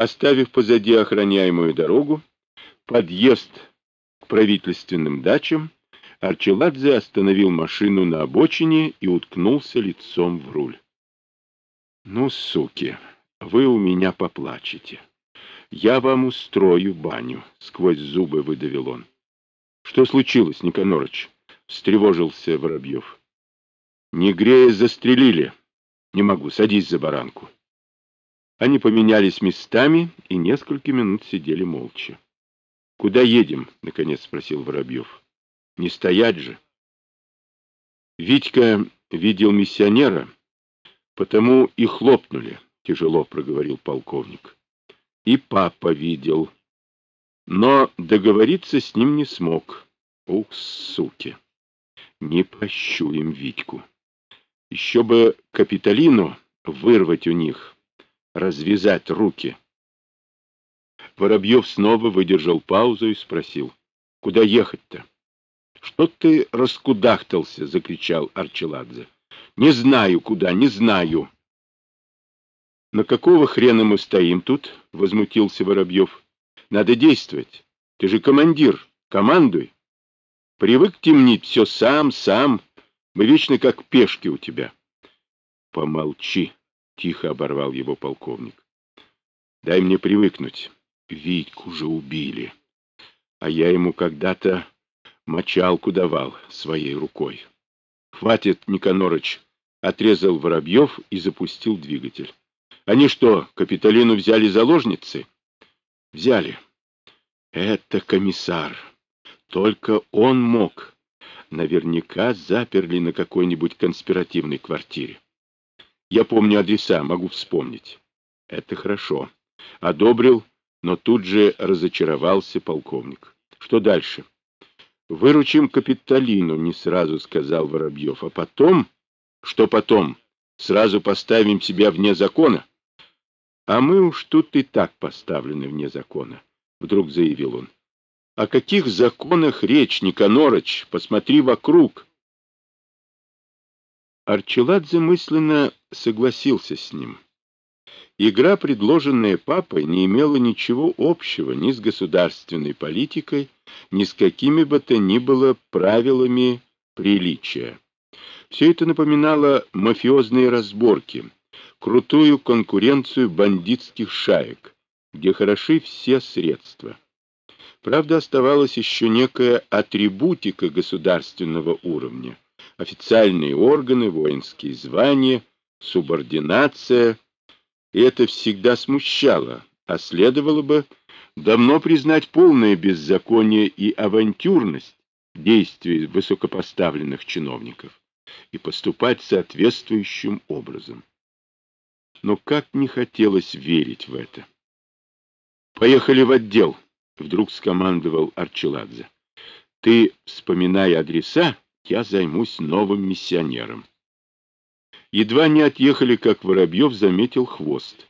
Оставив позади охраняемую дорогу, подъезд к правительственным дачам, Арчеладзе остановил машину на обочине и уткнулся лицом в руль. — Ну, суки, вы у меня поплачете. Я вам устрою баню, — сквозь зубы выдавил он. — Что случилось, Никонорыч? — встревожился Воробьев. — Не грея застрелили. Не могу, садись за баранку. Они поменялись местами и несколько минут сидели молча. — Куда едем? — наконец спросил Воробьев. — Не стоять же. Витька видел миссионера, потому и хлопнули, — тяжело проговорил полковник. И папа видел, но договориться с ним не смог. Ух, суки! Не прощу им Витьку. Еще бы Капитолину вырвать у них, развязать руки. Воробьев снова выдержал паузу и спросил, куда ехать-то? — Что ты раскудахтался? — закричал Арчеладзе. — Не знаю куда, не знаю. — На какого хрена мы стоим тут? — возмутился Воробьев. — Надо действовать. Ты же командир. Командуй. Привык темнить все сам, сам. Мы вечно как пешки у тебя. — Помолчи, — тихо оборвал его полковник. — Дай мне привыкнуть. Витьку же убили. А я ему когда-то мочалку давал своей рукой. — Хватит, Никонорыч, — отрезал Воробьев и запустил двигатель. — Они что, Капитолину взяли заложницы? — Взяли. — Это комиссар. Только он мог наверняка заперли на какой-нибудь конспиративной квартире. Я помню адреса, могу вспомнить. Это хорошо. Одобрил, но тут же разочаровался полковник. Что дальше? Выручим Капитолину, не сразу сказал Воробьев. А потом? Что потом? Сразу поставим себя вне закона? А мы уж тут и так поставлены вне закона, вдруг заявил он. О каких законах речь, Никонорыч? Посмотри вокруг. Арчеладзе мысленно согласился с ним. Игра, предложенная папой, не имела ничего общего ни с государственной политикой, ни с какими бы то ни было правилами приличия. Все это напоминало мафиозные разборки, крутую конкуренцию бандитских шаек, где хороши все средства. Правда, оставалась еще некая атрибутика государственного уровня. Официальные органы, воинские звания, субординация. И это всегда смущало, а следовало бы давно признать полное беззаконие и авантюрность действий высокопоставленных чиновников и поступать соответствующим образом. Но как не хотелось верить в это. «Поехали в отдел», Вдруг скомандовал Арчеладзе. Ты, вспоминая адреса, я займусь новым миссионером. Едва не отъехали, как Воробьев заметил хвост.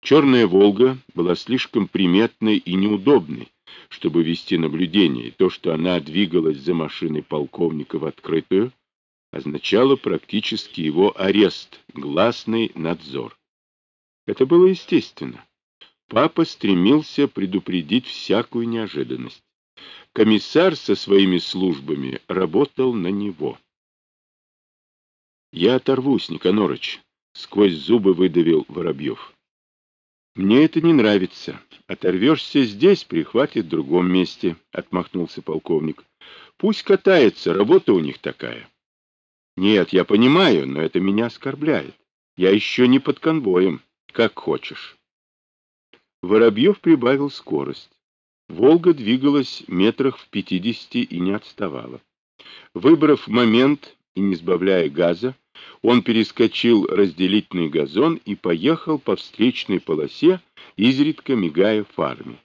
Черная «Волга» была слишком приметной и неудобной, чтобы вести наблюдение, и то, что она двигалась за машиной полковника в открытую, означало практически его арест, гласный надзор. Это было естественно. Папа стремился предупредить всякую неожиданность. Комиссар со своими службами работал на него. «Я оторвусь, Никонорыч», — сквозь зубы выдавил Воробьев. «Мне это не нравится. Оторвешься здесь, прихватит в другом месте», — отмахнулся полковник. «Пусть катается, работа у них такая». «Нет, я понимаю, но это меня оскорбляет. Я еще не под конвоем, как хочешь». Воробьев прибавил скорость. Волга двигалась метрах в пятидесяти и не отставала. Выбрав момент и не сбавляя газа, он перескочил разделительный газон и поехал по встречной полосе, изредка мигая фарами.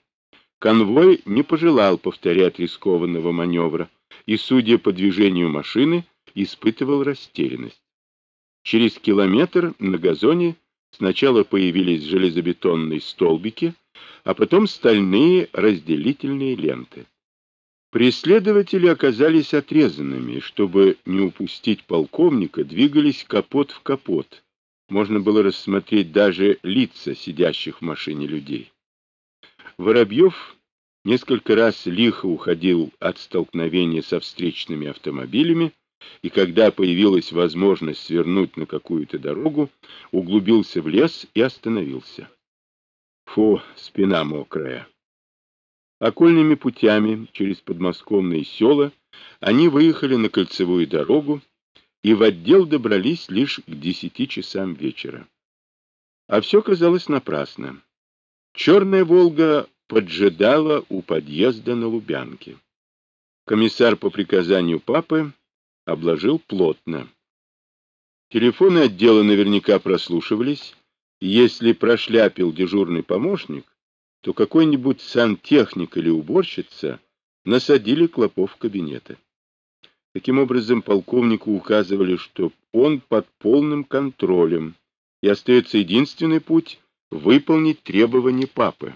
Конвой не пожелал повторять рискованного маневра и, судя по движению машины, испытывал растерянность. Через километр на газоне Сначала появились железобетонные столбики, а потом стальные разделительные ленты. Преследователи оказались отрезанными, чтобы не упустить полковника, двигались капот в капот. Можно было рассмотреть даже лица сидящих в машине людей. Воробьев несколько раз лихо уходил от столкновения со встречными автомобилями, и когда появилась возможность свернуть на какую-то дорогу, углубился в лес и остановился. Фу, спина мокрая. Окольными путями через подмосковные села они выехали на кольцевую дорогу и в отдел добрались лишь к десяти часам вечера. А все казалось напрасно. Черная «Волга» поджидала у подъезда на Лубянке. Комиссар по приказанию папы обложил плотно. Телефоны отдела наверняка прослушивались, если прошляпил дежурный помощник, то какой-нибудь сантехник или уборщица насадили клопов кабинеты. Таким образом, полковнику указывали, что он под полным контролем, и остается единственный путь — выполнить требования папы,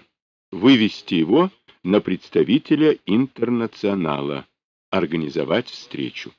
вывести его на представителя интернационала, организовать встречу.